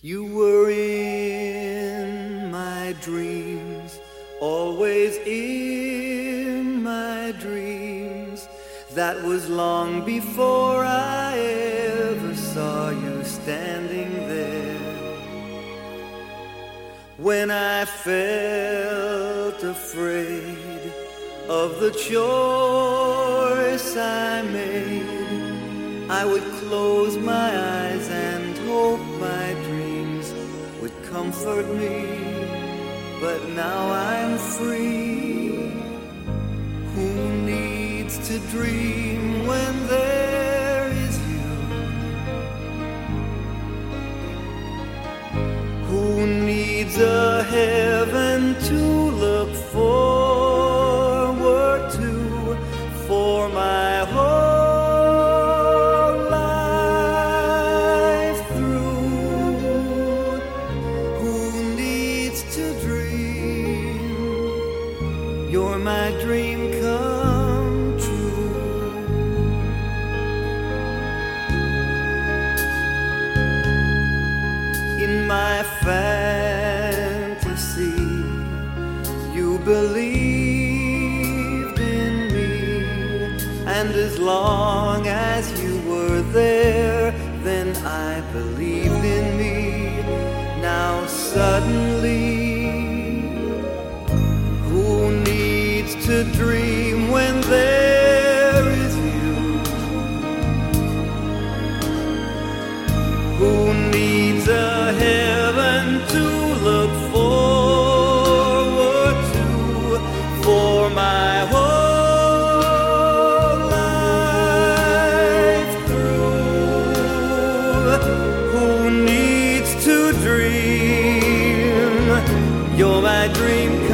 You were in my dreams, always in my dreams. That was long before I ever saw you standing there. When I felt afraid of the choice I made, I would close my eyes and comfort me. But now I'm free. Who needs to dream when there is you? Who needs a heaven to You're my dream come true. In my fantasy, you believed in me, and as long as you were there, then I believed dream when there is you? Who needs a heaven to look forward to for my whole life through? Who needs to dream? You're my dream